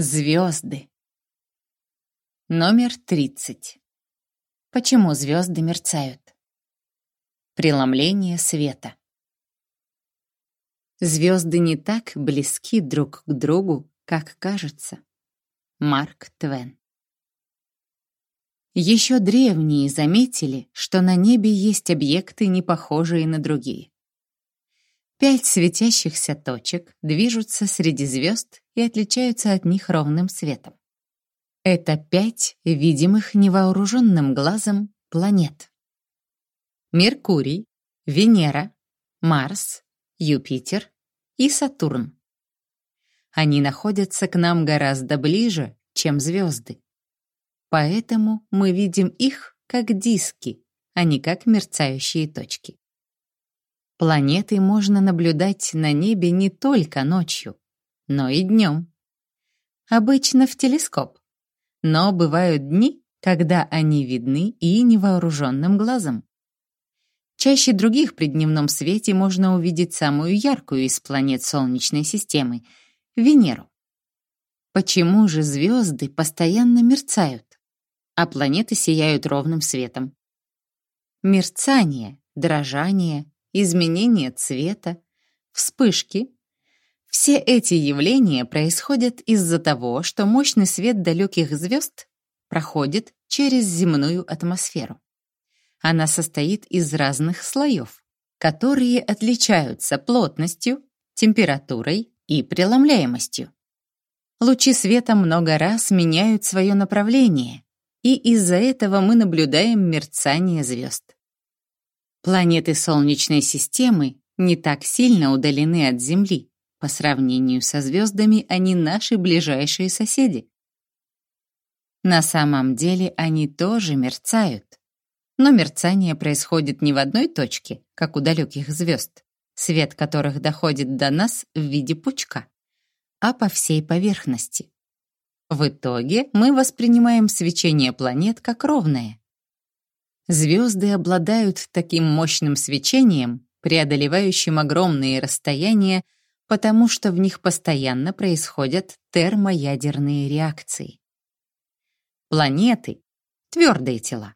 Звезды. Номер 30. Почему звезды мерцают? Преломление света. Звезды не так близки друг к другу, как кажется. Марк Твен. Еще древние заметили, что на небе есть объекты, не похожие на другие. Пять светящихся точек движутся среди звезд и отличаются от них ровным светом. Это пять видимых невооруженным глазом планет. Меркурий, Венера, Марс, Юпитер и Сатурн. Они находятся к нам гораздо ближе, чем звезды. Поэтому мы видим их как диски, а не как мерцающие точки. Планеты можно наблюдать на небе не только ночью, но и днем. Обычно в телескоп. Но бывают дни, когда они видны и невооруженным глазом. Чаще других при дневном свете можно увидеть самую яркую из планет Солнечной системы — Венеру. Почему же звезды постоянно мерцают, а планеты сияют ровным светом? Мерцание, дрожание, изменение цвета, вспышки. Все эти явления происходят из-за того, что мощный свет далеких звезд проходит через земную атмосферу. Она состоит из разных слоев, которые отличаются плотностью, температурой и преломляемостью. Лучи света много раз меняют свое направление, и из-за этого мы наблюдаем мерцание звезд. Планеты Солнечной системы не так сильно удалены от Земли. По сравнению со звездами они наши ближайшие соседи. На самом деле они тоже мерцают. Но мерцание происходит не в одной точке, как у далеких звезд, свет которых доходит до нас в виде пучка, а по всей поверхности. В итоге мы воспринимаем свечение планет как ровное, Звезды обладают таким мощным свечением, преодолевающим огромные расстояния, потому что в них постоянно происходят термоядерные реакции. Планеты — твердые тела.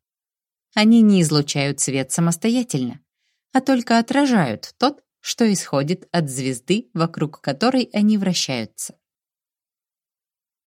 Они не излучают свет самостоятельно, а только отражают тот, что исходит от звезды, вокруг которой они вращаются.